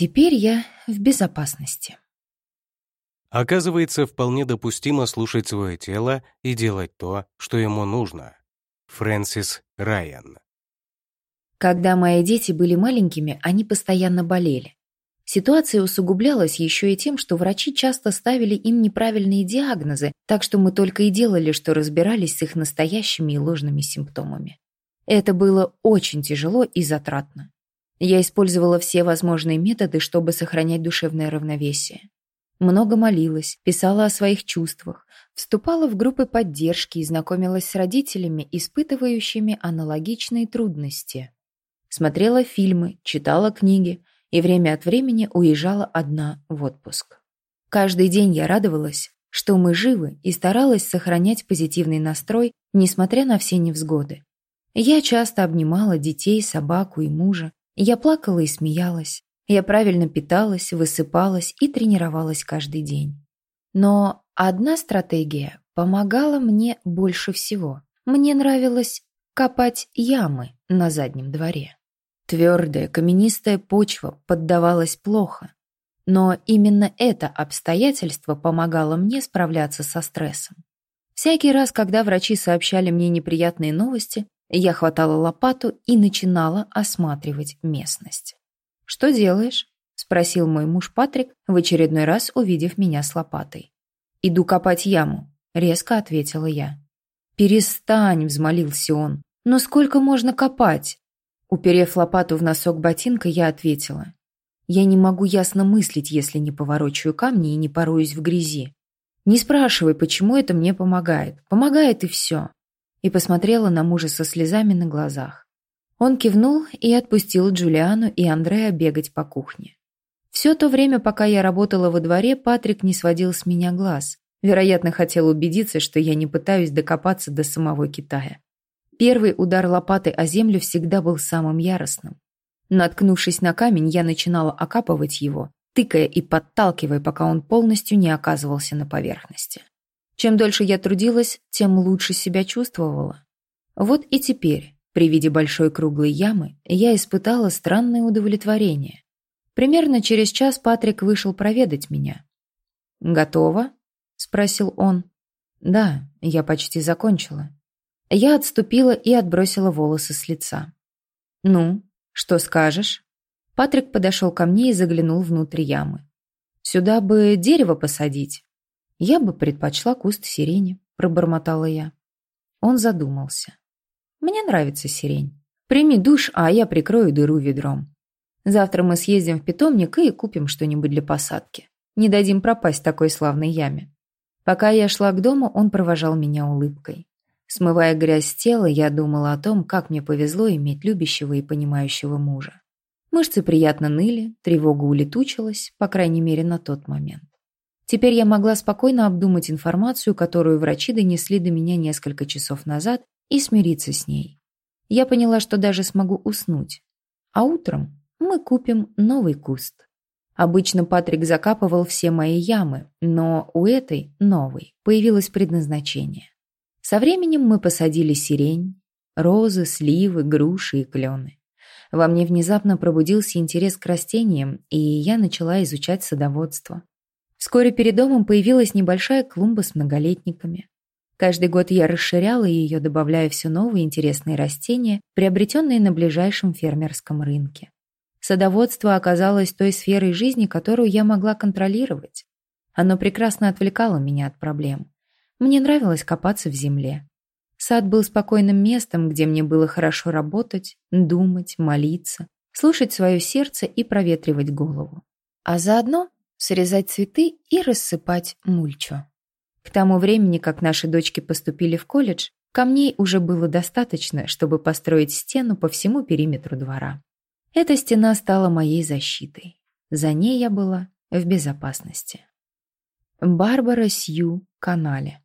Теперь я в безопасности. Оказывается, вполне допустимо слушать свое тело и делать то, что ему нужно. Фрэнсис Райан. Когда мои дети были маленькими, они постоянно болели. Ситуация усугублялась еще и тем, что врачи часто ставили им неправильные диагнозы, так что мы только и делали, что разбирались с их настоящими и ложными симптомами. Это было очень тяжело и затратно. Я использовала все возможные методы, чтобы сохранять душевное равновесие. Много молилась, писала о своих чувствах, вступала в группы поддержки и знакомилась с родителями, испытывающими аналогичные трудности. Смотрела фильмы, читала книги и время от времени уезжала одна в отпуск. Каждый день я радовалась, что мы живы и старалась сохранять позитивный настрой, несмотря на все невзгоды. Я часто обнимала детей, собаку и мужа. Я плакала и смеялась. Я правильно питалась, высыпалась и тренировалась каждый день. Но одна стратегия помогала мне больше всего. Мне нравилось копать ямы на заднем дворе. Твердая, каменистая почва поддавалась плохо. Но именно это обстоятельство помогало мне справляться со стрессом. Всякий раз, когда врачи сообщали мне неприятные новости, я хватала лопату и начинала осматривать местность. «Что делаешь?» — спросил мой муж Патрик, в очередной раз увидев меня с лопатой. «Иду копать яму», — резко ответила я. «Перестань», — взмолился он. «Но сколько можно копать?» Уперев лопату в носок ботинка, я ответила. «Я не могу ясно мыслить, если не поворочаю камни и не пороюсь в грязи. Не спрашивай, почему это мне помогает. Помогает и все». И посмотрела на мужа со слезами на глазах. Он кивнул и отпустил Джулиану и Андреа бегать по кухне. Все то время, пока я работала во дворе, Патрик не сводил с меня глаз. Вероятно, хотел убедиться, что я не пытаюсь докопаться до самого Китая. Первый удар лопатой о землю всегда был самым яростным. Наткнувшись на камень, я начинала окапывать его, тыкая и подталкивая, пока он полностью не оказывался на поверхности. Чем дольше я трудилась, тем лучше себя чувствовала. Вот и теперь, при виде большой круглой ямы я испытала странное удовлетворение. Примерно через час Патрик вышел проведать меня. «Готово?» — спросил он. «Да, я почти закончила». Я отступила и отбросила волосы с лица. «Ну, что скажешь?» Патрик подошел ко мне и заглянул внутрь ямы. «Сюда бы дерево посадить». «Я бы предпочла куст сирени», — пробормотала я. Он задумался. Мне нравится сирень. Прими душ, а я прикрою дыру ведром. Завтра мы съездим в питомник и купим что-нибудь для посадки. Не дадим пропасть такой славной яме. Пока я шла к дому, он провожал меня улыбкой. Смывая грязь с тела, я думала о том, как мне повезло иметь любящего и понимающего мужа. Мышцы приятно ныли, тревога улетучилась, по крайней мере, на тот момент. Теперь я могла спокойно обдумать информацию, которую врачи донесли до меня несколько часов назад, и смириться с ней. Я поняла, что даже смогу уснуть. А утром мы купим новый куст. Обычно Патрик закапывал все мои ямы, но у этой, новой, появилось предназначение. Со временем мы посадили сирень, розы, сливы, груши и клены. Во мне внезапно пробудился интерес к растениям, и я начала изучать садоводство. Вскоре перед домом появилась небольшая клумба с многолетниками. Каждый год я расширяла ее, добавляя все новые интересные растения, приобретенные на ближайшем фермерском рынке. Садоводство оказалось той сферой жизни, которую я могла контролировать. Оно прекрасно отвлекало меня от проблем. Мне нравилось копаться в земле. Сад был спокойным местом, где мне было хорошо работать, думать, молиться, слушать свое сердце и проветривать голову. А заодно срезать цветы и рассыпать мульчу. К тому времени, как наши дочки поступили в колледж, камней уже было достаточно, чтобы построить стену по всему периметру двора. Эта стена стала моей защитой. За ней я была в безопасности. Барбара Сью Канале